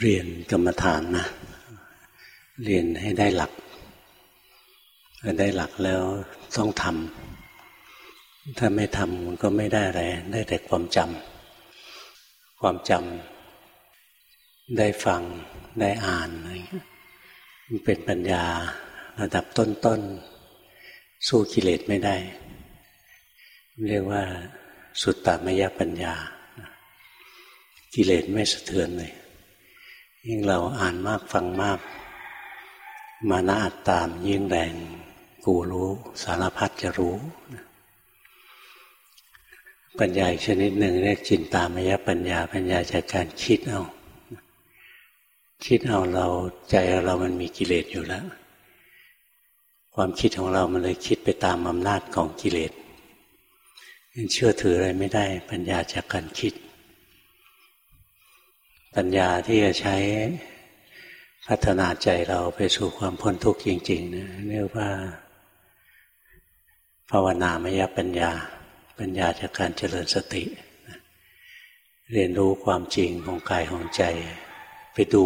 เรียนกรรมฐานนะ เรียนให้ได้หลักได้หลักแล้วต้องทำถ้าไม่ทำมันก็ไม่ได้อะไร ได้แต่ความจำความจำได้ฟังได้อ่านมันเป็นปัญญาระดับต้นๆ สู้กิเลสไม่ได้ เรียกว่าสุดตามยปัญญา กิเลสไม่สะเทือนเลย ยิ่งเราอ่านมากฟังมาก มานะอัตตามยิ่งแรงกูรู้สารพัดจะรู้ ปัญญาชนิดหนึ่งเรียกจินตามยปัญญา ปัญญาจากการคิดเอาคิดเอาเราใจเรามันมีกิเลสอยู่แล้ว ความคิดของเรามันเลยคิดไปตามอำนาจของกิเลสเชื่อถืออะไรไม่ได้ ปัญญาจากการคิด ปัญญาที่จะใช้พัฒนาใจเราไปสู่ความพ้นทุกข์จริงๆนะเรียกว่า ภาวนามยปัญญา ปัญญาจากการเจริญสติ เรียนรู้ความจริงของกายของใจ ไปดู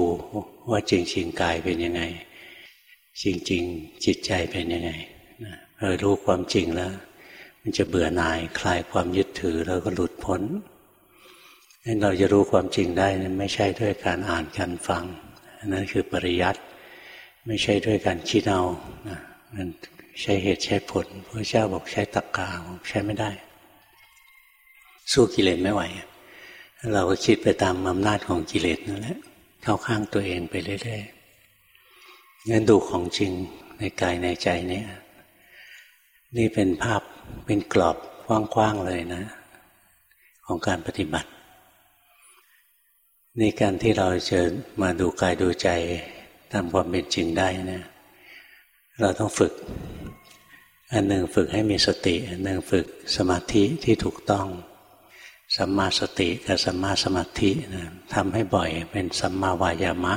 ว่าจริงๆกายเป็นยังไง จริงๆจิตใจเป็นยังไงพอรู้ความจริงแล้ว มันจะเบื่อหน่ายคลายความยึดถือแล้วก็หลุดพ้น เราจะรู้ความจริงได้นั้นไม่ใช่ด้วยการอ่านการฟังนั่นคือปริยัติไม่ใช่ด้วยการคิดเอานะมันใช้เหตุใช้ผลพระเจ้าบอกใช้ตรกกาใช้ไม่ได้ สู้กิเลสไม่ไหว เราก็คิดไปตามอำนาจของกิเลสนั่นแหละเข้าข้างตัวเองไปเรื่อยๆงั้นดูของจริงในกายในใจเนี่ยนี่เป็นภาพเป็นกรอบกว้างๆเลยนะ ของการปฏิบัติ นี่การที่เราจะมาดูกายดูใจตามความเป็นจริงได้นะ เราต้องฝึก อันหนึ่งฝึกให้มีสติ อันหนึ่งฝึกสมาธิที่ถูกต้องสัมมาสติกับสัมมาสมาธินะทำให้บ่อยเป็นสัมมาวายามะ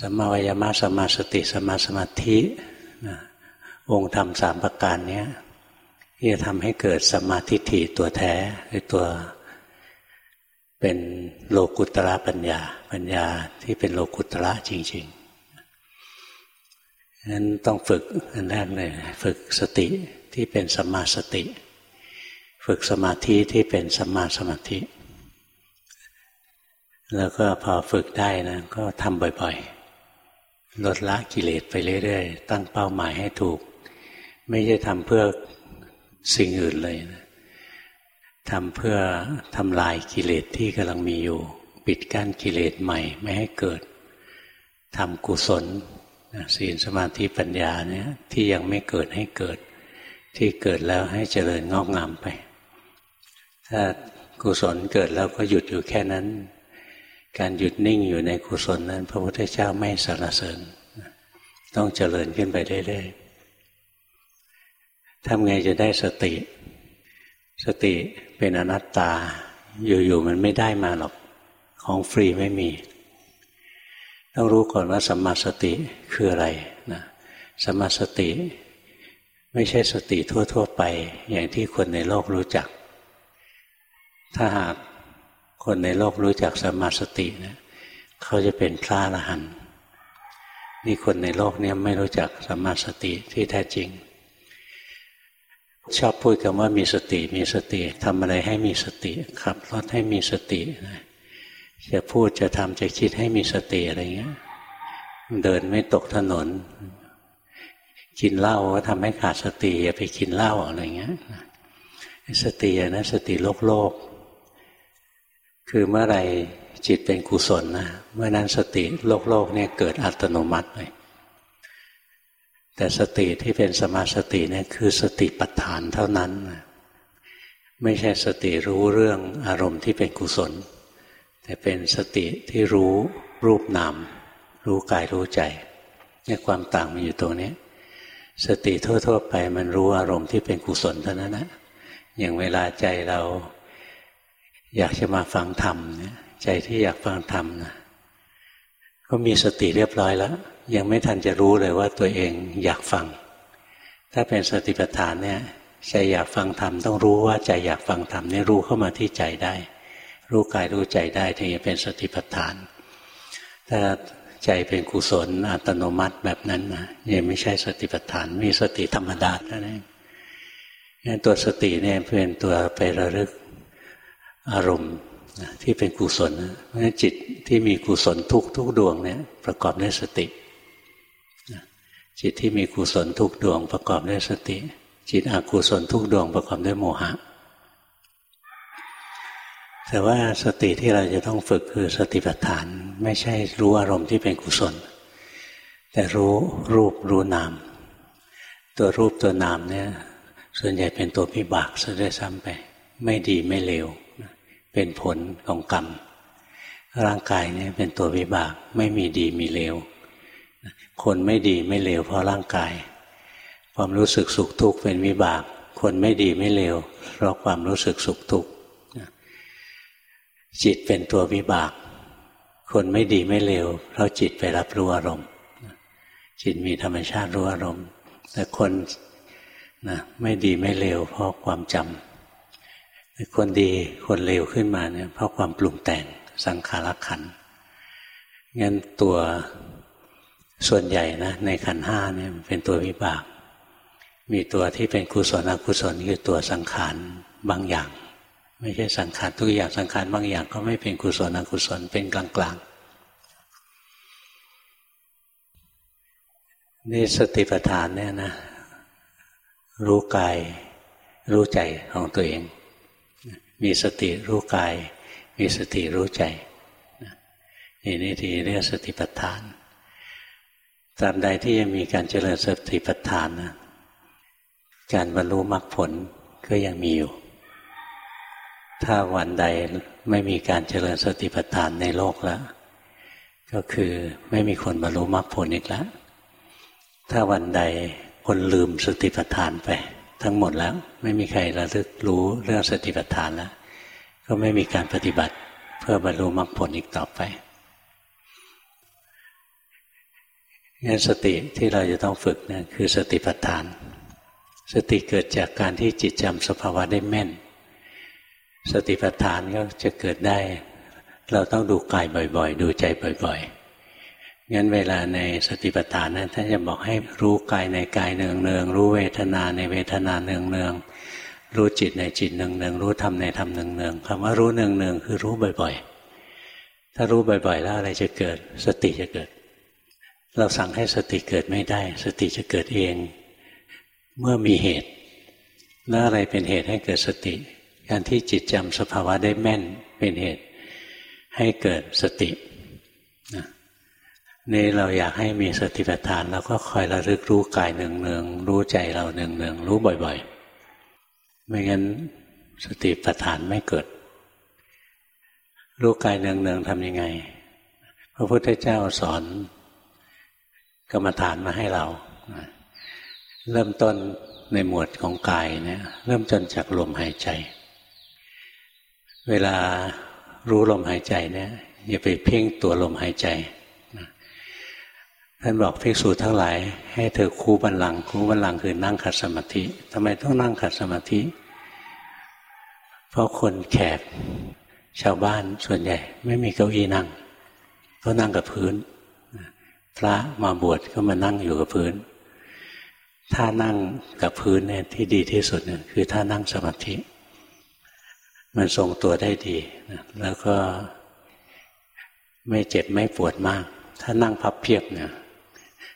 สัมมาวายามะสัมมาสติสัมมาสมาธินะองค์ธรรมสามประการนี้ที่จะทำให้เกิดสัมมาทิฏฐิตัวแท้คือตัว เป็นโลกุตระปัญญา ปัญญาที่เป็นโลกุตระจริงๆนั้นต้องฝึกอันแรกเลยฝึกสติที่เป็นสัมมาสติ ฝึกสมาธิที่เป็นสัมมาสมาธิ แล้วก็พอฝึกได้นะก็ทำบ่อยๆ ลดละกิเลสไปเรื่อยๆ ตั้งเป้าหมายให้ถูก ไม่ใช่ทำเพื่อสิ่งอื่นเลยนะ ทำเพื่อทำลายกิเลสที่กำลังมีอยู่ ปิดกั้นกิเลสใหม่ไม่ให้เกิดทำกุศลศีลสมาธิปัญญาเนี่ยที่ยังไม่เกิดให้เกิด ที่เกิดแล้วให้เจริญงอกงามไป ถ้ากุศลเกิดแล้วก็หยุดอยู่แค่นั้น การหยุดนิ่งอยู่ในกุศลนั้น พระพุทธเจ้าไม่สรรเสริญ ต้องเจริญขึ้นไปเรื่อยๆทำไงจะได้สติ สติ เป็นอนัตตา อยู่ๆมันไม่ได้มาหรอก ของฟรีไม่มี ต้องรู้ก่อนว่าสัมมาสติคืออะไรนะสัมมาสติ ไม่ใช่สติทั่ว ๆ ไป อย่างที่คนในโลกรู้จัก ถ้าหากคนในโลกรู้จักสัมมาสตินะเขาจะเป็นพระอรหันต์นี่คนในโลกนี้ไม่รู้จักสัมมาสติที่แท้จริง ชอบพูดกันว่ามีสติมีสติทำอะไรให้มีสติขับรถให้มีสติจะพูดจะทำจะคิดให้มีสติอะไรเงี้ย เดินไม่ตกถนน กินเหล้าก็ทำให้ขาดสติอย่าไปกินเหล้าอะไรเงี้ยสตินะสติโลกโลก คือเมื่อไรจิตเป็นกุศลนะเมื่อนั้นสติโลกโลกเนี่ยเกิดอัตโนมัติเลย แต่สติที่เป็นสมาสติเนี่ยคือสติปัฏฐานเท่านั้น ไม่ใช่สติรู้เรื่องอารมณ์ที่เป็นกุศล แต่เป็นสติที่รู้รูปนาม รู้กายรู้ใจเนี่ยความต่างมันอยู่ตรงนี้ สติทั่ว ๆ ไปมันรู้อารมณ์ที่เป็นกุศลเท่านั้นนะอย่างเวลาใจเราอยากจะมาฟังธรรมเนี่ยใจที่อยากฟังธรรมนะก็มีสติเรียบร้อยแล้ว ยังไม่ทันจะรู้เลยว่าตัวเองอยากฟัง ถ้าเป็นสติปัฏฐานเนี่ยใจอยากฟังธรรมต้องรู้ว่าใจอยากฟังธรรมนี่รู้เข้ามาที่ใจได้ รู้กายรู้ใจได้ถึงจะเป็นสติปัฏฐาน ถ้าใจเป็นกุศลอัตโนมัติแบบนั้นนะยังไม่ใช่สติปัฏฐาน มีสติธรรมดาเท่านั้นงั้นตัวสติเนี่ยเป็นตัวไประลึกอารมณ์ที่เป็นกุศลเพราะฉะนั้นจิตที่มีกุศลทุกทุกดวงเนี่ยประกอบด้วยสติ จิตที่มีกุศลทุกดวงประกอบด้วยสติ จิตอกุศลทุกดวงประกอบด้วยโมหะ แต่ว่าสติที่เราจะต้องฝึกคือสติปัฏฐาน ไม่ใช่รู้อารมณ์ที่เป็นกุศล แต่รู้รูปรู้นาม ตัวรูปตัวนามเนี่ยส่วนใหญ่เป็นตัวพิบากซะด้วยซ้ำไป ไม่ดีไม่เลวเป็นผลของกรรม ร่างกายเนี่ยเป็นตัววิบากไม่มีดีมีเลว คนไม่ดีไม่เลวเพราะร่างกาย ความรู้สึกสุขทุกข์เป็นวิบาก คนไม่ดีไม่เลวเพราะความรู้สึกสุขทุกข์จิตเป็นตัววิบาก คนไม่ดีไม่เลวเพราะจิตไปรับรู้อารมณ์จิตมีธรรมชาติรู้อารมณ์ แต่คนนะไม่ดีไม่เลวเพราะความจำแต่คนดีคนเลวขึ้นมาเนี่ยเพราะความปรุงแต่งสังขารขันงั้นตัว ส่วนใหญ่นะในขันห้าเนี่ยเป็นตัววิบาก มีตัวที่เป็นกุศลอกุศลคือตัวสังขารบางอย่าง ไม่ใช่สังขารทุกอย่างสังขารบางอย่าง ก็ไม่เป็นกุศลอกุศลเป็นกลางกลางนี่สติปัฏฐานเนี่ยนะ รู้กายรู้ใจของตัวเอง มีสติรู้กาย มีสติรู้ใจนี่นี่ที่เรียกสติปัฏฐาน ตราบใดที่ยังมีการเจริญสติปัฏฐานนะการบรรลุมรรคผลก็ยังมีอยู่ ถ้าวันใดไม่มีการเจริญสติปัฏฐานในโลกแล้ว ก็คือไม่มีคนบรรลุมรรคผลอีกแล้ว ถ้าวันใดคนลืมสติปัฏฐานไป ทั้งหมดแล้ว ไม่มีใครระลึกรู้เรื่องสติปัฏฐานแล้ว ก็ไม่มีการปฏิบัติเพื่อบรรลุมรรคผลอีกต่อไป งั้นสติที่เราจะต้องฝึกเนี่ยคือสติปัฏฐาน สติเกิดจากการที่จิตจำสภาวะได้แม่น สติปัฏฐานก็จะเกิดได้ เราต้องดูกายบ่อย ๆ ดูใจบ่อย ๆ งั้นเวลาในสติปัฏฐานนั้นท่านจะบอกให้รู้กายในกายเนืองเนืองรู้เวทนาในเวทนาเนืองเนืองรู้จิตในจิตเนืองเนืองรู้ธรรมในธรรมเนืองเนืองคำว่ารู้เนืองเนืองคือรู้บ่อย ๆ ถ้ารู้บ่อย ๆ แล้วอะไรจะเกิด สติจะเกิด เราสั่งให้สติเกิดไม่ได้ สติจะเกิดเอง เมื่อมีเหตุ แล้วอะไรเป็นเหตุให้เกิดสติ การที่จิตจำสภาวะได้แม่นเป็นเหตุให้เกิดสตินี่เราอยากให้มีสติปัฏฐานแล้วก็คอยระลึกรู้กายหนึ่งเนืองรู้ใจเราหนึ่งเนืองรู้บ่อย ๆ ไม่งั้นสติปัฏฐานไม่เกิด รู้กายเนืองเนืองทำยังไง พระพุทธเจ้าสอน กรรมฐานมาให้เราเริ่มต้นในหมวดของกายเนี่ย เริ่มจนจากลมหายใจ เวลารู้ลมหายใจเนี่ยอย่าไปเพ่งตัวลมหายใจท่านบอกภิกษุทั้งหลาย ให้เธอคูบันลังคูบันลังคือนั่งขัดสมาธิทำไมต้องนั่งขัดสมาธิ เพราะคนแขกชาวบ้านส่วนใหญ่ ไม่มีเก้าอี้นั่งก็นั่งกับพื้น พระมาบวชก็มานั่งอยู่กับพื้นถ้านั่งกับพื้นเนี่ยที่ดีที่สุดเนี่ยคือถ้านั่งสมาธิ มันทรงตัวได้ดีนะแล้วก็ไม่เจ็บไม่ปวดมาก ถ้านั่งพับเพียบเนี่ย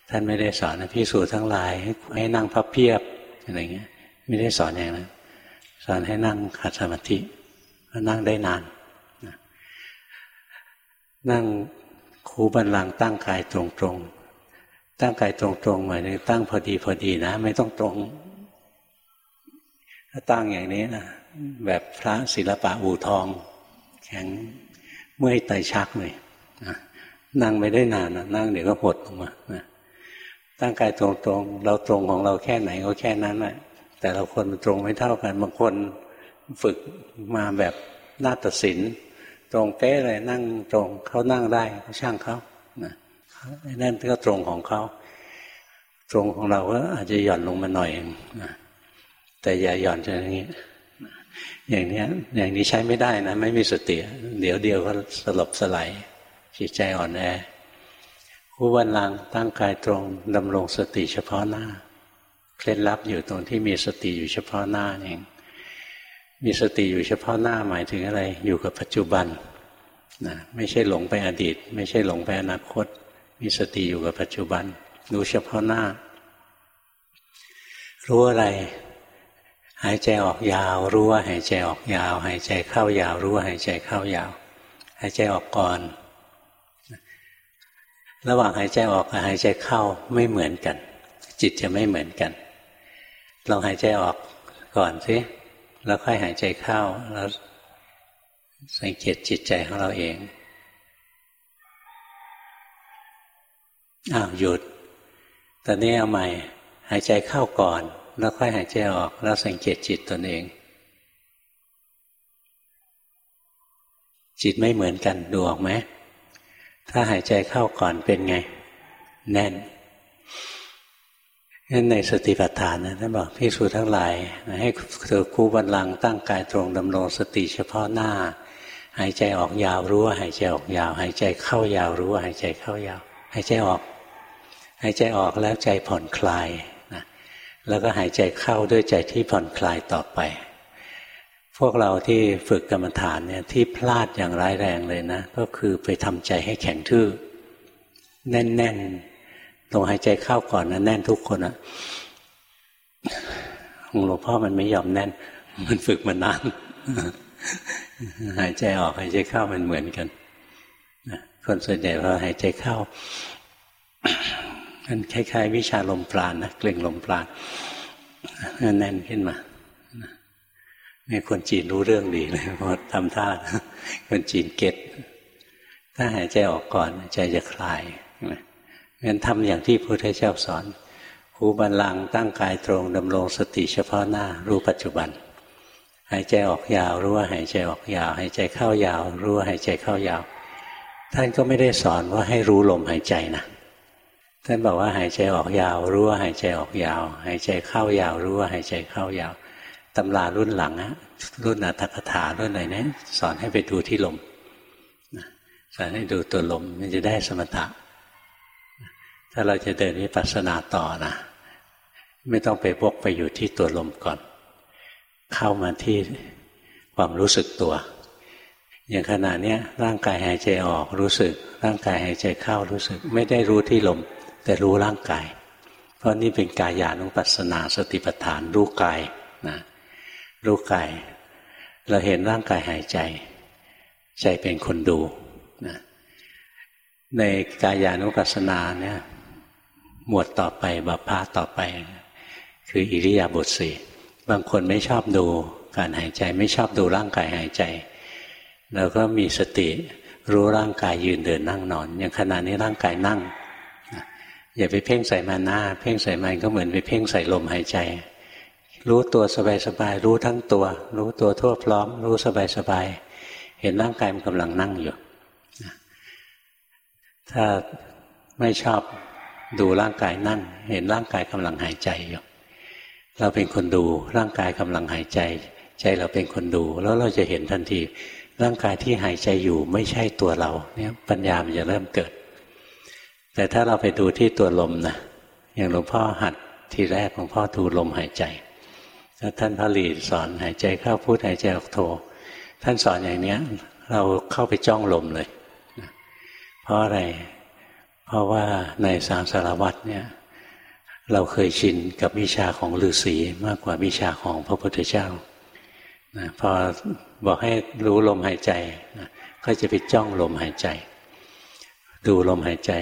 ท่านไม่ได้สอนนะพี่สูทั้งหลาย ให้ให้นั่งพับเพียบอะไรเงี้ย ไม่ได้สอนอย่างนั้นสอนให้นั่งขัดสมาธินั่งได้นานนั่ง คูบันลังตั้งกายตรงๆ ตั้งกายตรงๆหมายถึงตั้งพอดีพอดีนะ ไม่ต้องตรง ถ้าตั้งอย่างนี้นะแบบพระศิลปะอู่ทอง แข็งเมื่อยไตชักเลยนะนั่งไม่ได้นานนะนั่งเดี๋ยวก็หดลงมานะตั้งกายตรงๆ เราตรงของเราแค่ไหนก็แค่นั้นแหละแต่เราคนมันตรงไม่เท่ากันบางคนฝึกมาแบบนาฏศิลป์ ตรงเป๊ะเลยนั่งตรงเขานั่งได้ช่างเขานะนั่นก็ตรงของเขาตรงของเราก็อาจจะหย่อนลงมาหน่อยนะแต่อย่าหย่อนอย่างนี้อย่างนี้อย่างนี้ใช้ไม่ได้นะ ไม่มีสติเดี๋ยวเดียวก็สลบสลายจิตใจอ่อนแอผู้วันลังตั้งกายตรงดำรงสติเฉพาะหน้า เคล็ดลับอยู่ตรงที่มีสติอยู่เฉพาะหน้าเอง มีสติอยู่เฉพาะหน้าหมายถึงอะไร อยู่กับปัจจุบันนะไม่ใช่หลงไปอดีต ไม่ใช่หลงไปอนาคต มีสติอยู่กับปัจจุบันรู้เฉพาะหน้า รู้อะไร หายใจออกยาว รู้ว่าหายใจออกยาว หายใจเข้ายาว รู้ว่าหายใจเข้ายาว หายใจออกก่อน ระหว่างหายใจออกกับหายใจเข้าไม่เหมือนกัน จิตจะไม่เหมือนกัน ลองหายใจออกก่อนสิ แล้วค่อยหายใจเข้า แล้วสังเกตจิตใจของเราเองอ้าวหยุด ตอนนี้เอาใหม่ หายใจเข้าก่อน แล้วค่อยหายใจออก แล้วสังเกตจิตตนเอง จิตไม่เหมือนกันดูออกไหมถ้าหายใจเข้าก่อนเป็นไง แน่น นั่นในสติปัฏฐานนะท่านบอกพิสูจทั้งหลาย ให้เธอคู่บันลังตั้งกายตรงดำรงสติเฉพาะหน้า หายใจออกยาวรู้ว่าหายใจออกยาว หายใจเข้ายาวรู้ว่าหายใจเข้ายาว หายใจออก หายใจออกแล้วใจผ่อนคลายนะแล้วก็หายใจเข้าด้วยใจที่ผ่อนคลายต่อไป พวกเราที่ฝึกกรรมฐานเนี่ยที่พลาดอย่างร้ายแรงเลยนะ ก็คือไปทำใจให้แข็งทื่อแน่นๆ ตรงหายใจเข้าก่อนนะแน่นทุกคนอะองหลวงพ่อมันไม่ยอมแน่น มันฝึกมานานหายใจออกหายใจเข้ามันเหมือนกันคนส่วนใหญ่พอหายใจเข้ามันคล้ายๆ วิชาลมปราณนะเกล่งลมปราณแน่นขึ้นมาเนี่คนจีนรู้เรื่องดีเลยพอทำท่าคนจีนเก็ตถ้าหายใจออกก่อนใจจะคลาย งั้นทำอย่างที่พระพุทธเจ้าสอนหูบันลังตั้งกายตรงดำรงสติเฉพาะหน้ารู้ปัจจุบัน หายใจออกยาวรู้ว่าหายใจออกยาว หายใจเข้ายาวรู้ว่าหายใจเข้ายาว ท่านก็ไม่ได้สอนว่าให้รู้ลมหายใจนะท่านบอกว่าหายใจออกยาวรู้ว่าหายใจออกยาว หายใจเข้ายาวรู้ว่าหายใจเข้ายาวตำรารุ่นหลังอะรุ่นอัตถกถารุ่นไหนเนี่ยสอนให้ไปดูที่ลมสอนให้ดูตัวลมมันจะได้สมถะ ถ้าเราจะเดินวิปัสสนาต่อนะ ไม่ต้องไปวกไปอยู่ที่ตัวลมก่อน เข้ามาที่ความรู้สึกตัว อย่างขณะนี้ร่างกายหายใจออกรู้สึก ร่างกายหายใจเข้ารู้สึก ไม่ได้รู้ที่ลม แต่รู้ร่างกาย เพราะนี่เป็นกายานุปัสสนาสติปัฏฐานรู้กายนะรู้กายเราเห็นร่างกายหายใจ ใจเป็นคนดูนะในกายานุปัสสนาเนี่ย หมวดต่อไปบัพพาต่อไป คืออิริยาบถสี่บางคนไม่ชอบดูการหายใจไม่ชอบดูร่างกายหายใจเราก็มีสติรู้ร่างกายยืนเดินนั่งนอน อย่างขณะนี้ร่างกายนั่งอย่าไปเพ่งใส่มาหน้า เพ่งใส่มันก็เหมือนไปเพ่งใส่ลมหายใจ รู้ตัวสบายๆรู้ทั้งตัว รู้ตัวทั่วพร้อม รู้สบายๆเห็นร่างกายมันกำลังนั่งอยู่ถ้าไม่ชอบ ดูร่างกายนั่งเห็นร่างกายกำลังหายใจอยู่เราเป็นคนดูร่างกายกำลังหายใจ ใจเราเป็นคนดู แล้วเราจะเห็นทันที ร่างกายที่หายใจอยู่ไม่ใช่ตัวเรา เนี่ยปัญญามันจะเริ่มเกิด แต่ถ้าเราไปดูที่ตัวลมนะอย่างหลวงพ่อหัดทีแรกหลวงพ่อดูลมหายใจแล้วท่านพระลีสอนหายใจเข้าพูดหายใจออกโทท่านสอนอย่างเนี้ย เราเข้าไปจ้องลมเลยเพราะอะไร เพราะว่าในสางสารวัตรเนี่ย เราเคยชินกับวิชาของฤาษีมากกว่าวิชาของพระพุทธเจ้านะพอบอกให้รู้ลมหายใจนะก็จะไปจ้องลมหายใจ ดูลมหายใจ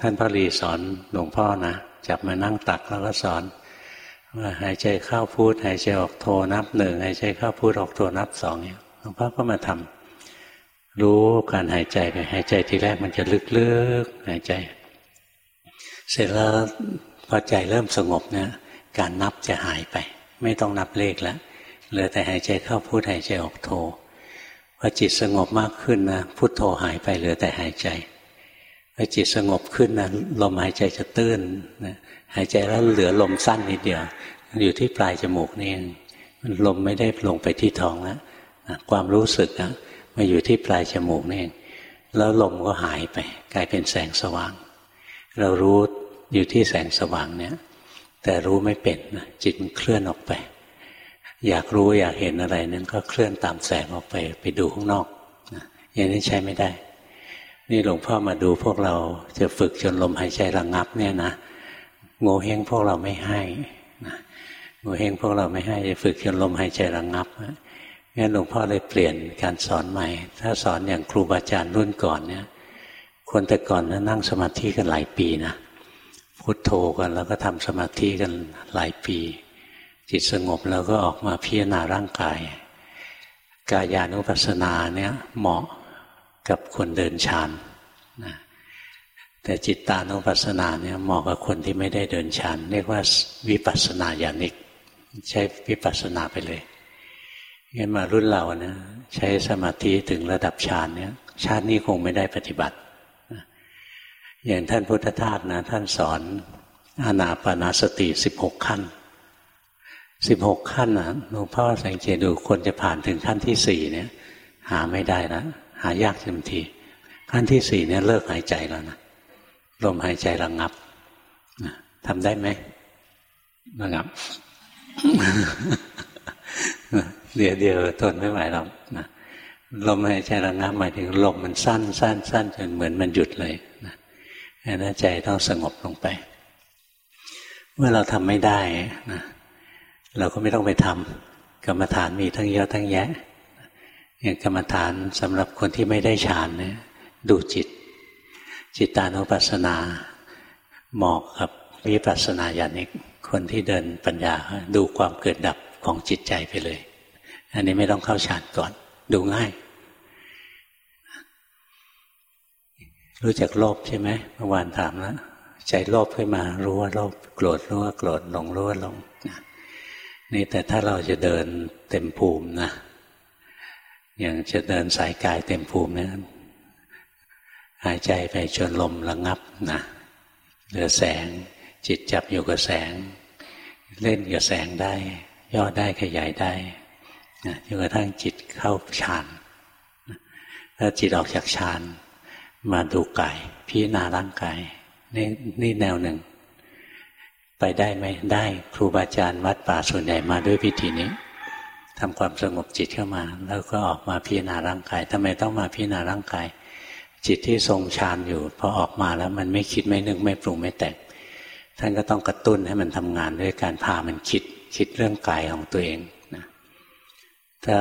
ท่านพระรีสอนหลวงพ่อนะจับมานั่งตักแล้วก็สอนว่าหายใจเข้าพูดหายใจออกโทนับหนึ่งหายใจเข้าพูดออกโทนับสองเนี่ยหลวงพ่อก็มาทำ รู้การหายใจไปหายใจทีแรกมันจะลึกๆหายใจ เสร็จแล้วพอใจเริ่มสงบเนี่ยการนับจะหายไป ไม่ต้องนับเลขแล้วเหลือแต่หายใจเข้าพุทหายใจออกโทพอจิตสงบมากขึ้นนะพุทโธหายไปเหลือแต่หายใจพอจิตสงบขึ้นนะลมหายใจจะตื้นนะหายใจแล้วเหลือลมสั้นนิดเดียว อยู่ที่ปลายจมูกนี่เองลมไม่ได้ลงไปที่ท้องแล้วความรู้สึกนะ มาอยู่ที่ปลายจมูกนี่เองแล้วลมก็หายไป กลายเป็นแสงสว่าง เรารู้อยู่ที่แสงสว่างเนี่ย แต่รู้ไม่เป็นนะจิตมันเคลื่อนออกไป อยากรู้อยากเห็นอะไรนั้นก็เคลื่อนตามแสงออกไปไปดูข้างนอกนะอย่างนี้ใช้ไม่ได้ นี่หลวงพ่อมาดูพวกเราจะฝึกจนลมหายใจระงงับเนี่ยนะโง่เฮงพวกเราไม่ให้นะโง่เฮงพวกเราไม่ให้จะฝึกจนลมหายใจระงงับ งั้นหลวงพ่อเลยเปลี่ยนการสอนใหม่ ถ้าสอนอย่างครูบาอาจารย์รุ่นก่อนเนี่ย คนแต่ก่อนนะนั่งสมาธิกันหลายปีนะพุทโธกันแล้วก็ทำสมาธิกันหลายปี จิตสงบแล้วก็ออกมาพิจารณาร่างกาย กายานุปัสสนาเนี่ยเหมาะกับคนเดินฌานนะแต่จิตตานุปัสสนาเนี่ยเหมาะกับคนที่ไม่ได้เดินฌานเรียกว่าวิปัสสนาญาณิก ใช้วิปัสสนาไปเลย งั้นมารุ่นเรานะใช้สมาธิถึงระดับฌานเนี่ย ชาตินี้คงไม่ได้ปฏิบัติอย่างท่านพุทธทาสนะ ท่านสอนอานาปนาสติสิบหกขั้นสิบหกขั้นนะหลวงพ่อสังเกตดูคนจะผ่านถึงขั้นที่สี่เนี่ย หาไม่ได้แล้วหายากเต็มที ขั้นที่สี่เนี่ยเลิกหายใจแล้วนะลมหายใจระงงับทำได้ไหมระงับ เดี๋ยวเดียวทนไม่ไหวหรอกนะลมหายใจระงับหมายถึงลมมันสั้นสั้นสั้นจนเหมือนมันหยุดเลยนะนั้นใจต้องสงบลงไป เมื่อเราทำไม่ได้นะเราก็ไม่ต้องไปทำกรรมฐานมีทั้งเยอะทั้งแยะอย่างกรรมฐานสำหรับคนที่ไม่ได้ฌานเนี่ยดูจิต จิตตานุปัสสนาเหมาะกับวิปัสสนาญาณิกคนที่เดินปัญญาดูความเกิดดับของจิตใจไปเลย อันนี้ไม่ต้องเข้าฌานก่อน ดูง่าย รู้จักโลภใช่ไหมเมื่อวานถามแล้วใจโลภขึ้นมา รู้ว่าโลภโกรธรู้ว่าโกรธหลงรู้ว่าหลงนี่แต่ถ้าเราจะเดินเต็มภูมินะอย่างจะเดินสายกายเต็มภูมิเนี่ยหายใจไปจนลมระงับนะเหลือแสง จิตจับอยู่กับแสง เล่นกับแสงได้ ย่อได้ขยายได้ จนกระทั่งจิตเข้าฌานถ้าจิตออกจากฌานมาดูกายพิจารณาร่างกายนี่นี่แนวหนึ่ง ไปได้ไหมได้ครูบาอาจารย์วัดป่าส่วนใหญ่มาด้วยพิธีนี้ทำความสงบจิตเข้ามา แล้วก็ออกมาพิจารณาร่างกายทำไมต้องมาพิจารณาร่างกาย จิตที่ทรงฌานอยู่พอออกมาแล้วมันไม่คิดไม่นึกไม่ปรุงไม่แต่งท่านก็ต้องกระตุ้นให้มันทำงานด้วยการพามันคิดคิดเรื่องกายของตัวเอง ถ้า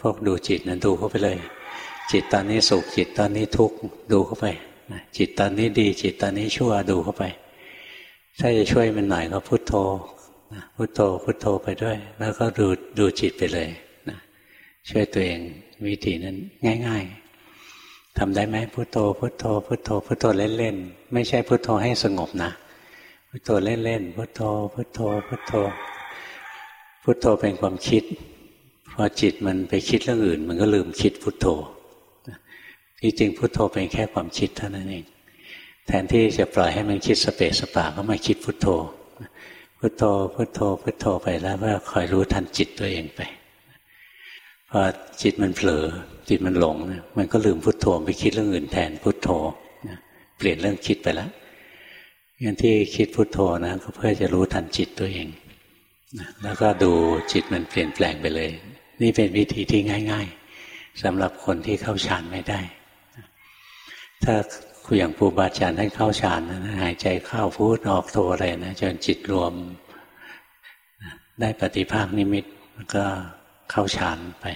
พวกดูจิตนั้นดูเข้าไปเลย จิตตอนนี้สุขจิตตอนนี้ทุกข์ดูเข้าไปจิตตอนนี้ดี จิตตอนนี้ชั่วดูเข้าไป ถ้าจะช่วยมันหน่อยก็พุโทโธพุโทโธพุโทโธไปด้วย แล้วก็ดูดูจิตไปเลยนะช่วยตัวเองวิธีนั้นง่าย ๆทำได้ไหมพุโทโธพุโทโธพุโทโธพุโทโธเล่นๆไม่ใช่พุโทโธให้สงบนะพุโทโธเล่นๆพุโทโธพุโทโธพุโทโธพุโทโธเป็นความคิด พอจิตมันไปคิดเรื่องอื่น มันก็ลืมคิดพุทโธที่จริงพุทโธเป็นแค่ความคิดเท่านั้นเอง แทนที่จะปล่อยให้มันคิดสเปสสปาก็มาคิดพุทโธ พุทโธพุทโธพุทโธไปแล้วก็คอยรู้ทันจิตตัวเองไปพอจิตมันเผลอจิตมันหลง มันก็ลืมพุทโธไปคิดเรื่องอื่นแทนพุทโธเปลี่ยนเรื่องคิดไปแล้วอย่างที่คิดพุทโธนะก็เพื่อจะรู้ทันจิตตัวเองแล้วก็ดูจิตมันเปลี่ยนแปลงไปเลย นี่เป็นวิธีที่ง่าย ๆสำหรับคนที่เข้าฌานไม่ได้ ถ้าคุอย่างครูบาอาจารย์ท่านเข้าฌานนะหายใจเข้าพูดออกโทอะไรนะจนจิตรวมได้ปฏิภาคนิมิตก็เข้าฌานไป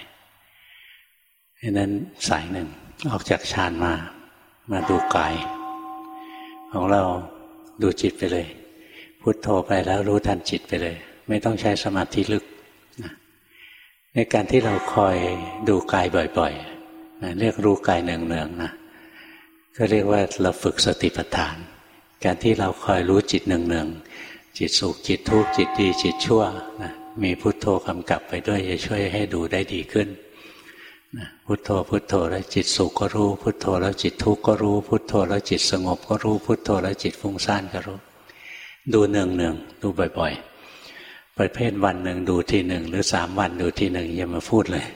ดังนั้นสายหนึ่งออกจากฌานมา มาดูกาย ของเราดูจิตไปเลย พุโทโธไปแล้วรู้ทันจิตไปเลย ไม่ต้องใช้สมาธิลึก ในการที่เราคอยดูกายบ่อยๆเรียกรู้กายเนืองๆนะก็เรียกว่าเราฝึกสติปัฏฐาน การที่เราคอยรู้จิตเนืองๆจิตสุขจิตทุกข์จิตดีจิตชั่วนะมีพุทโธกำกับไปด้วยจะช่วยให้ดูได้ดีขึ้นนะพุทโธพุทโธแล้วจิตสุขก็รู้ พุทโธแล้วจิตทุกข์ก็รู้ พุทโธแล้วจิตสงบก็รู้ พุทโธแล้วจิตฟุ้งซ่านก็รู้ ดูเนืองเนืองดูบ่อย ๆ ประเภทวันหนึ่งดูทีหนึ่งหรือสามวันดูทีหนึ่งอย่ามาพูดเลย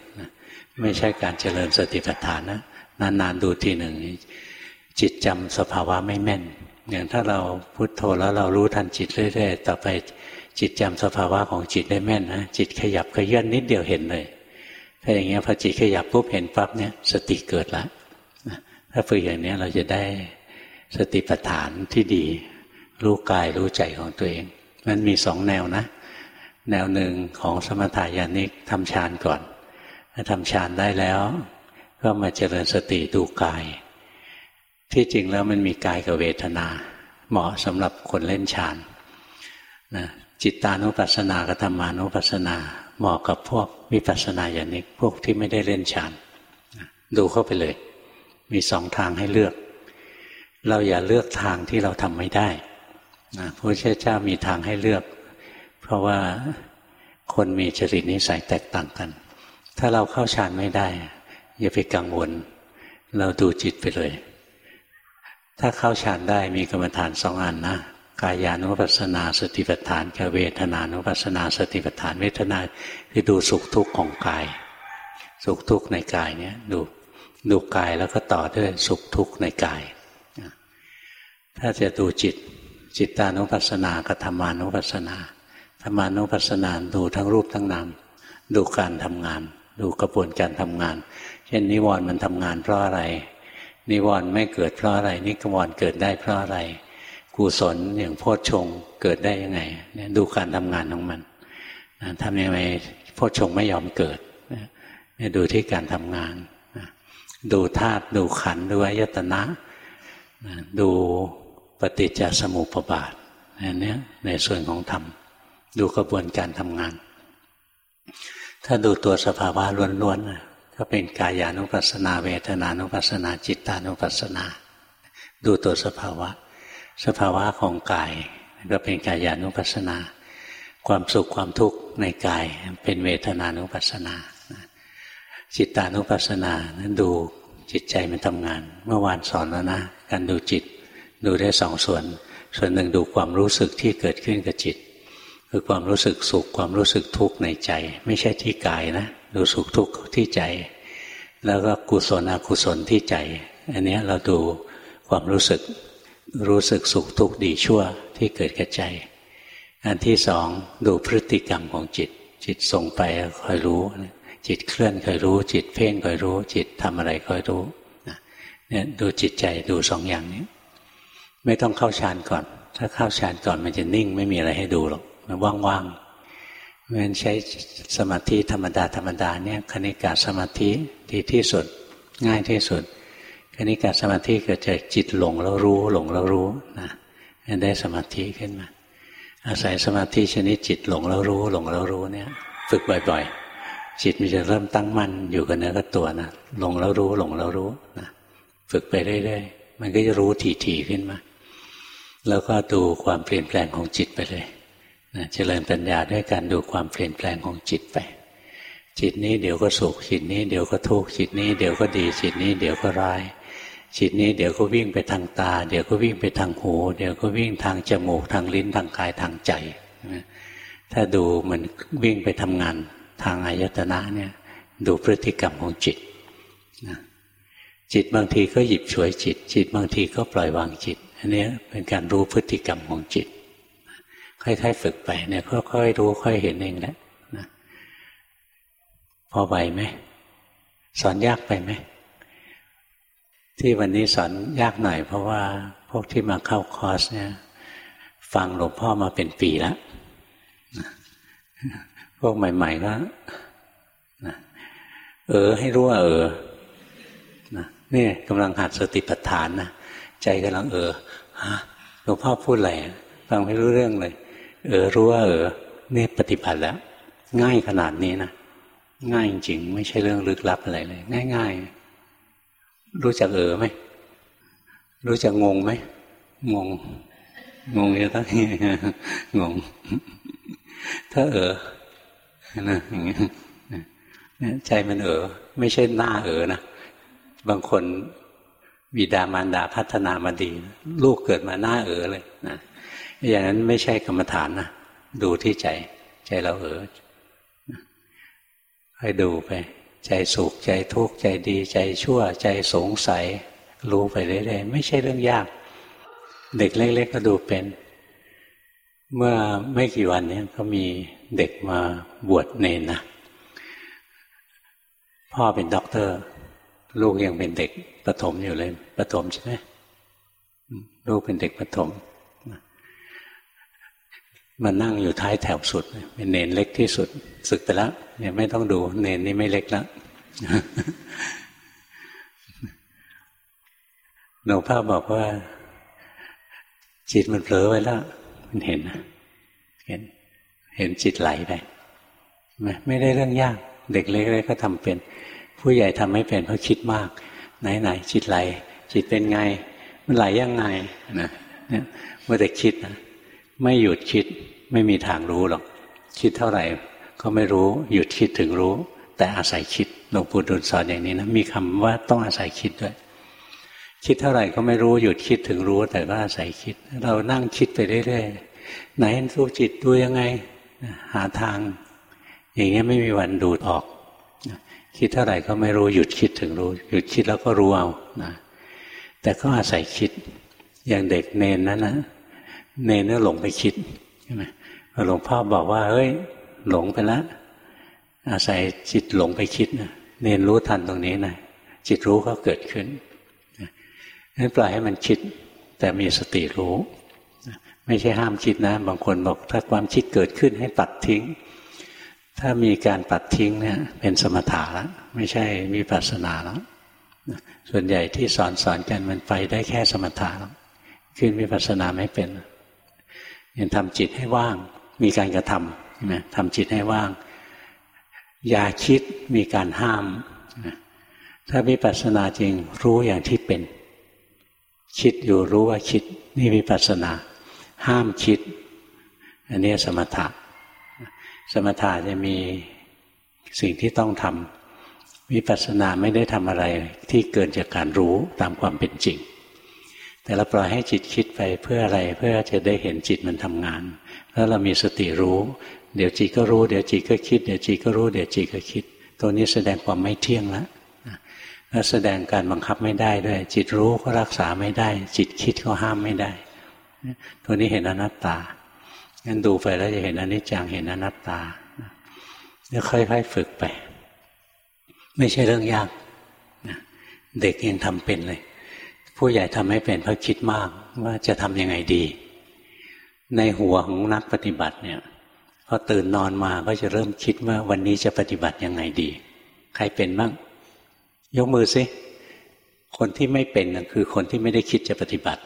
ไม่ใช่การเจริญสติปัฏฐานนะนานๆดูทีหนึ่งจิตจำสภาวะไม่แม่น อย่างถ้าเราพุโทโธแล้วเรารู้ทันจิตเรื่อยๆต่อไปจิตจำสภาวะของจิตได้แม่นนะจิตขยับขยื่นนิดเดียวเห็นเลย ถ้าอย่างเงี้ยพอจิตขยับปุ๊บเห็นปั๊บเนี่ยสติเกิดละถ้าฝึกอย่างนี้เราจะได้สติปัฏฐานที่ดี รู้กายรู้ใจของตัวเอง มันมีสองแนวนะ แนวหนึ่งของสมถายานิกทำฌานก่อนถ้าทำฌานได้แล้ว ก็มาเจริญสติดูกาย ที่จริงแล้วมันมีกายกับเวทนา เหมาะสำหรับคนเล่นฌานนะจิตตานุปัสสนากับธรรมานุปัสสนา เหมาะกับพวกวิปัสสนาญาณิกพวกที่ไม่ได้เล่นฌานดูเข้าไปเลย มีสองทางให้เลือก เราอย่าเลือกทางที่เราทำไม่ได้นะพระเจ้ามีทางให้เลือก เพราะว่าคนมีจริตนิสัยแตกต่างกัน ถ้าเราเข้าฌานไม่ได้ อย่าไปกังวล เราดูจิตไปเลย ถ้าเข้าฌานได้มีกรรมฐานสองอันนะกายานุปัสสนาสติปัฏฐานกับเวทนานุปัสสนาสติปัฏฐานเวทนาคือดูสุขทุกข์ของกาย สุขทุกข์ในกายเนี่ยดูดูกายแล้วก็ต่อด้วยสุขทุกข์ในกาย ถ้าจะดูจิตจิตตานุปัสสนากับธรรมานุปัสสนา มานุปัสสนาดูทั้งรูปทั้งนาม ดูการทำงาน ดูกระบวนการทำงาน เช่นนิวรณ์มันทำงานเพราะอะไร นิวรณ์ไม่เกิดเพราะอะไร นิวรณ์เกิดได้เพราะอะไร กุศลอย่างโพชฌงเกิดได้ยังไงดูการทำงานของมันทำยังไงโพชฌงไม่ยอมเกิดดูที่การทำงานดูธาตุดูขันดูอายตนะดูปฏิจจสมุปบาทอันนี้ในส่วนของธรรม ดูกระบวนการทำงาน ถ้าดูตัวสภาวะล้วนๆก็เป็นกายานุปัสสนาเวทนานุปัสสนาจิตานุปัสสนา ดูตัวสภาวะ สภาวะของกายก็เป็นกายานุปัสสนา ความสุขความทุกข์ในกายเป็นเวทนานุปัสสนา จิตานุปัสสนานั้นดูจิตใจมันทำงาน เมื่อวานสอนแล้วนะการดูจิต ดูได้สองส่วน ส่วนหนึ่งดูความรู้สึกที่เกิดขึ้นกับจิต คือความรู้สึกสุขความรู้สึกทุกข์ในใจ ไม่ใช่ที่กายนะดูสุขทุกข์ที่ใจ แล้วก็กุศลอกุศลที่ใจ อันนี้เราดูความรู้สึกรู้สึกสุขทุกข์ดีชั่วที่เกิดกับใจ อันที่สองดูพฤติกรรมของจิต จิตส่งไปคอยรู้ จิตเคลื่อนคอยรู้ จิตเพ่งคอยรู้ จิตทำอะไรคอยรู้เนี่ยดูจิตใจดูสองอย่างนี้ ไม่ต้องเข้าฌานก่อน ถ้าเข้าฌานก่อนมันจะนิ่งไม่มีอะไรให้ดูหรอก มันว่างๆมันใช้สมาธิธรรมดาธรรมดาเนี่ยคณิกาสมาธิดีที่สุดง่ายที่สุดคณิกาสมาธิเกิดจากจิตหลงแล้วรู้หลงแล้วรู้นะได้สมาธิขึ้นมา อาศัยสมาธิชนิดจิตหลงแล้วรู้หลงแล้วรู้เนี่ย ฝึกบ่อย ๆ จิตมันจะเริ่มตั้งมั่นอยู่กับเนื้อกับตัวนะหลงแล้วรู้หลงแล้วรู้นะฝึกไปเรื่อยๆมันก็จะรู้ถี่ๆขึ้นมา แล้วก็ดูความเปลี่ยนแปลงของจิตไปเลย เจริญปัญญาด้วยการดูความเปลี่ยนแปลงของจิตไป จิตนี้เดี๋ยวก็สุขจิตนี้เดี๋ยวก็ทุกข์จิตนี้เดี๋ยวก็ดีจิตนี้เดี๋ยวก็ร้ายจิตนี้เดี๋ยวก็วิ่งไปทางตา เดี๋ยวก็วิ่งไปทางหู เดี๋ยวก็วิ่งทางจมูกทางลิ้นทางกายทางใจถ้าดูมันวิ่งไปทำงานทางอายตนะเนี่ยดูพฤติกรรมของจิตจิตบางทีก็หยิบฉวยจิต จิตบางทีก็ปล่อยวางจิต อันนี้เป็นการรู้พฤติกรรมของจิต ค่อยๆฝึกไปเนี่ยค่อยๆรู้ค่อยเห็นเองแหละนะพอไหวไหมสอนยากไปไหมที่วันนี้สอนยากหน่อย เพราะว่าพวกที่มาเข้าคอร์สเนี่ย ฟังหลวงพ่อมาเป็นปีแล้วพวกใหม่ๆก็เออ ให้รู้ว่าเออนี่กำลังหัดสติปัฏฐานนะใจกำลังเออฮะหลวงพ่อพูดอะไรฟังไม่รู้เรื่องเลย เออรู้ว่าเออนี่ปฏิบัติแล้ว ง่ายขนาดนี้นะง่ายจริง ไม่ใช่เรื่องลึกลับอะไรเลย ง่าย ๆ รู้จักเออไหมรู้จักงงไหมงง งงเยอะตั้งงง ถ้าเออนะอย่างเงี้ยใจมันเออไม่ใช่หน้าเออนะบางคนบิดามารดาพัฒนามาดี ลูกเกิดมาหน้าเออเลยนะ อย่างนั้นไม่ใช่กรรมฐานนะดูที่ใจ ใจเราเออให้ดูไป ใจสุขใจทุกข์ใจดี ใจชั่ว ใจสงสัย รู้ไปเรื่อยๆไม่ใช่เรื่องยาก เด็กเล็ก ๆ ก็ดูเป็น เมื่อไม่กี่วันนี้ก็มีเด็กมาบวชเนนนะพ่อเป็นด็อกเตอร์ ลูกยังเป็นเด็กประถมอยู่เลยประถมใช่ไหมลูกเป็นเด็กประถม มานั่งอยู่ท้ายแถวสุด เป็นเนนเล็กที่สุดศึกไปแล้วเนี่ยไม่ต้องดูเนนนี่ไม่เล็กแล้วหลวงพ่อบอกว่า จิตมันเผลอไว้แล้วมันเห็นเห็น เห็นจิตไหลไปไม่ได้เรื่องยาก เด็กเล็กๆก็ทำเป็น ผู้ใหญ่ทำไม่เป็นเพราะคิดมาก ไหนๆจิตไหล จิตเป็นไง มันไหลยังไงนะเนี่ยเมื่อแต่คิดนะ ไม่หยุดคิดไม่มีทางรู้หรอก คิดเท่าไหร่ ก็ไม่รู้หยุดคิดถึงรู้ แต่อาศัยคิดหลวงปู่ดูลสอนอย่างนี้นะมีคำว่าต้องอาศัยคิดด้วย คิดเท่าไหร่ก็ไม่รู้หยุดคิดถึงรู้ แต่ก็อาศัยคิด เรานั่งคิดไปเรื่อยๆไหนสู้จิตดูยังไง หาทาง อย่างนี้ไม่มีวันดูดออกคิดเท่าไหร่ก็ไม่รู้หยุดคิดถึงรู้ หยุดคิดแล้วก็รู้เอานะแต่ก็อาศัยคิดอย่างเด็กเนนนั้นนะ เนนเนี่ยหลงไปคิดใช่ไหมหลวงพ่อบอกว่า เฮ้ย หลงไปแล้วอาศัยจิตหลงไปคิดนะเนนรู้ทันตรงนี้นะจิตรู้ก็เกิดขึ้นนั้นปล่อยให้มันคิด แต่มีสติรู้ ไม่ใช่ห้ามคิดนะ บางคนบอกถ้าความคิดเกิดขึ้นให้ตัดทิ้ง ถ้ามีการตัดทิ้งเนี่ย เป็นสมถะแล้วไม่ใช่มีปัสนาแล้วส่วนใหญ่ที่สอนสอนกันมันไปได้แค่สมถะแล้วขึ้นวิปัสสนาไม่เป็น ยังทำจิตให้ว่าง มีการกระทำใช่ไหมทำจิตให้ว่าง อย่าคิดมีการห้าม ถ้าวิปัสสนาจริงรู้อย่างที่เป็น คิดอยู่รู้ว่าคิดนี่วิปัสสนา ห้ามคิด อันนี้สมถะ สมถะจะมีสิ่งที่ต้องทำวิปัสสนาไม่ได้ทำอะไรที่เกินจากการรู้ตามความเป็นจริง แต่เราปล่อยให้จิตคิดไปเพื่ออะไรเพื่อจะได้เห็นจิตมันทำงาน แล้วเรามีสติรู้ เดี๋ยวจิตก็รู้ เดี๋ยวจิตก็คิด เดี๋ยวจิตก็รู้ เดี๋ยวจิตก็คิด ตัวนี้แสดงความไม่เที่ยงแล้วแล้วแสดงการบังคับไม่ได้ด้วย จิตรู้ก็รักษาไม่ได้ จิตคิดก็ห้ามไม่ได้ ตัวนี้เห็นอนัตตางั้นดูไปแล้วจะเห็นอนิจจังเห็นอนัตตาแล้วค่อยๆฝึกไป ไม่ใช่เรื่องยากเด็กยังทำเป็นเลย ผู้ใหญ่ทำให้เป็นเพราะคิดมากว่าจะทำยังไงดี ในหัวของนักปฏิบัติเนี่ยพอตื่นนอนมาก็จะเริ่มคิดว่าวันนี้จะปฏิบัติยังไงดี ใครเป็นบ้างยกมือสิคนที่ไม่เป็นคือคนที่ไม่ได้คิดจะปฏิบัติ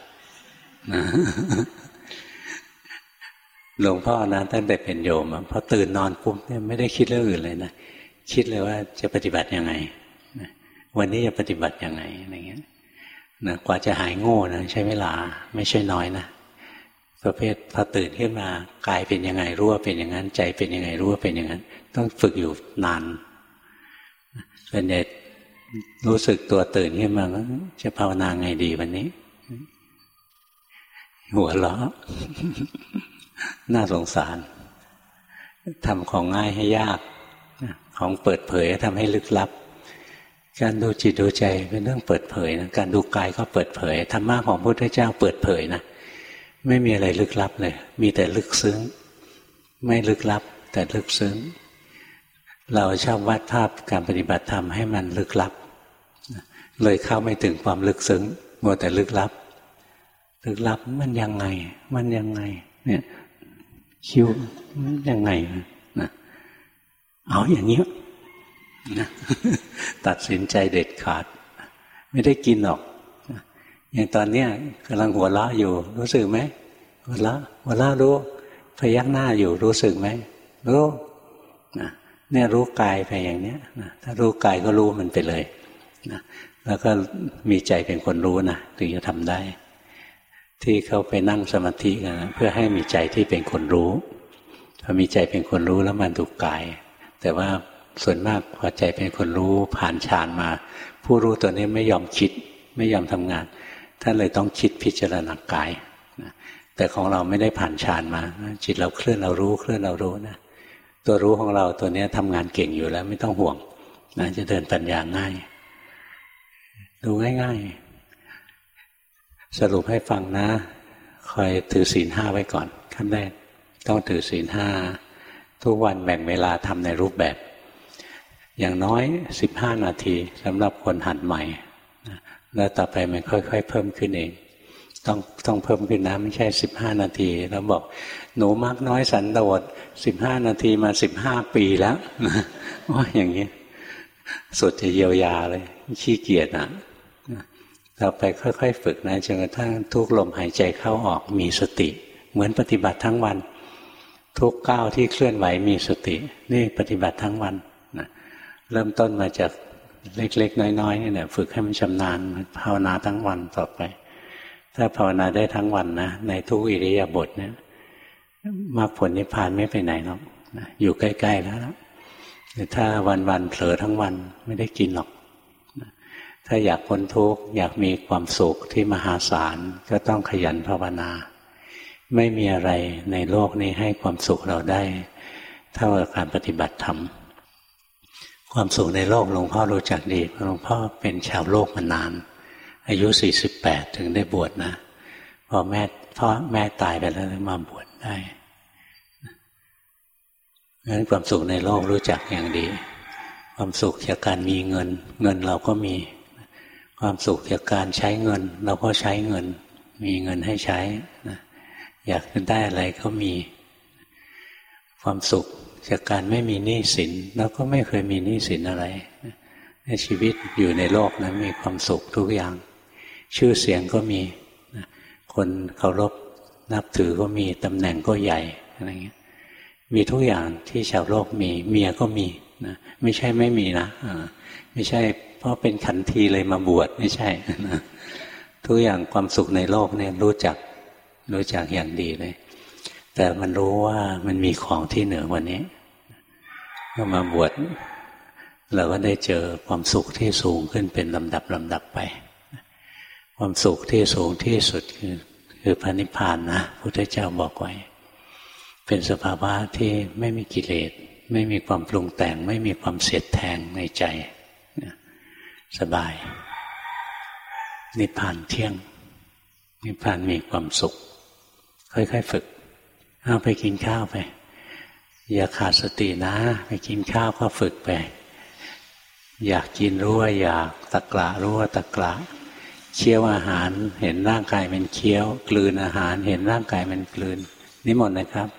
หลวงพ่อนะตั้งแต่เป็นโยมพอตื่นนอนปุ๊บเนี่ยไม่ได้คิดเรื่องอื่นเลยนะคิดเลยว่าจะปฏิบัติยังไงวันนี้จะปฏิบัติยังไงอะไรเงี้ย นะกว่าจะหายโง่นะใช้เวลาไม่ใช่น้อยนะประเภทพอตื่นขึ้นมากายเป็นยังไงรู้ว่าเป็นอย่างนั้น ใจเป็นยังไงรู้ว่าเป็นอย่างนั้น ต้องฝึกอยู่นานส่วนใหญ่รู้สึกตัวตื่นขึ้นมาจะภาวนาไงดีวันนี้ หัวเราะน่าสงสารทำของง่ายให้ยาก ของเปิดเผยทำให้ลึกลับ การดูจิตดูใจเป็นเรื่องเปิดเผยนะการดูกายก็เปิดเผยธรรมะของพระพุทธเจ้าเปิดเผยนะไม่มีอะไรลึกลับเลย มีแต่ลึกซึ้ง ไม่ลึกลับ แต่ลึกซึ้ง เราชอบวาดภาพการปฏิบัติธรรมให้มันลึกลับ เลยเข้าไม่ถึงความลึกซึ้งมัวแต่ลึกลับ ลึกลับมันยังไง มันยังไง เนี่ยคิวมันยังไงนะเอาอย่างนี้ ตัดสินใจเด็ดขาด ไม่ได้กินหรอก อย่างตอนเนี้ยกำลังหัวเราะอยู่ รู้สึกไหมหัวเราะหัวเราะรู้พยักหน้าอยู่รู้สึกไหมรู้นะเนี่ยรู้กายไปอย่างเนี้ยนะถ้ารู้กายก็รู้มันไปเลยนะแล้วก็มีใจเป็นคนรู้นะถึงจะทำได้ ที่เขาไปนั่งสมาธิกันนะเพื่อให้มีใจที่เป็นคนรู้พอมีใจเป็นคนรู้แล้วมันดูกาย แต่ว่า ส่วนมากพอใจเป็นคนรู้ผ่านฌานมา ผู้รู้ตัวนี้ไม่ยอมคิด ไม่ยอมทำงานท่านเลยต้องคิดพิจารณากายแต่ของเราไม่ได้ผ่านฌานมา จิตเราเคลื่อนเรารู้เคลื่อนเรารู้นะตัวรู้ของเราตัวนี้ทำงานเก่งอยู่แล้วไม่ต้องห่วงนะจะเดินปัญญาง่าย ดูง่าย ๆ สรุปให้ฟังนะคอยถือศีลห้าไว้ก่อนขั้นแรกต้องถือศีลห้าทุกวันแบ่งเวลาทำในรูปแบบ อย่างน้อยสิบห้านาทีสำหรับคนหัดใหม่แล้วต่อไปมันค่อย ๆ เพิ่มขึ้นเอง ต้องต้องเพิ่มขึ้นนะไม่ใช่สิบห้านาทีแล้วบอก หนูมากน้อยสันโดษสิบห้านาทีมาสิบห้าปีแล้วว่าอย่างนี้สุดจะเยียวยาเลย ขี้เกียจนะต่อไปค่อย ๆ ฝึกนะจนกระทั่งทุกลมหายใจเข้าออกมีสติ เหมือนปฏิบัติทั้งวัน ทุกก้าวที่เคลื่อนไหวมีสติ นี่ปฏิบัติทั้งวัน เริ่มต้นมาจากเล็กๆ น้อยๆนี่แหละฝึกให้มันชำนาญภาวนาทั้งวันต่อไป ถ้าภาวนาได้ทั้งวันนะในทุกอิริยาบถเนี่ยมรรคผลนิพพานไม่ไปไหนหรอกอยู่ใกล้ๆแล้วแต่ถ้าวันๆเผลอทั้งวันไม่ได้กินหรอกถ้าอยากพ้นทุกข์อยากมีความสุขที่มหาศาลก็ต้องขยันภาวนา ไม่มีอะไรในโลกนี้ให้ความสุขเราได้ เท่ากับการปฏิบัติธรรม ความสุขในโลกหลวงพ่อรู้จักดีหลวงพ่อเป็นชาวโลกมานาน อายุสี่สิบแปดถึงได้บวชนะพอแม่พ่อแม่ตายไปแล้วมาบวชได้งั้นความสุขในโลกรู้จักอย่างดี ความสุขจากการมีเงิน เงินเราก็มี ความสุขจากการใช้เงิน เราก็ใช้เงิน มีเงินให้ใช้นะอยากได้อะไรก็มี ความสุข จากการไม่มีหนี้สินเราก็ไม่เคยมีหนี้สินอะไรชีวิตอยู่ในโลกนะั้นมีความสุขทุกอย่าง ชื่อเสียงก็มีคนเคารพนับถือก็มีตำแหน่งก็ใหญ่อะไรเงี้ยมีทุกอย่างที่ชาวโลกมีเมียก็มีนะไม่ใช่ไม่มีนะไม่ใช่ เพราะเป็นขันทีเลยมาบวชไม่ใช่นะทุกอย่างความสุขในโลกเนี่ยรู้จักรู้จักอย่างดีเลย แต่มันรู้ว่ามันมีของที่เหนือกว่านี้ก็มาบวชเราก็ได้เจอความสุขที่สูงขึ้นเป็นลำดับลำดับไป ความสุขที่สูงที่สุดคือคือพระนิพพานนะพุทธเจ้าบอกไว้ เป็นสภาวะที่ไม่มีกิเลส ไม่มีความปรุงแต่ง ไม่มีความเสียดแทงในใจสบาย นิพพานเที่ยง นิพพานมีความสุข ค่อยๆฝึก เอาไปกินข้าวไป อย่าขาดสตินะ ไปกินข้าวก็ฝึกไป อยากกินรู้ว่าอยากตะกละรู้ว่าตะกละเคี้ยวอาหารเห็นร่างกายมันเคี้ยว กลืนอาหารเห็นร่างกายมันกลืนนี่หมดนะครับ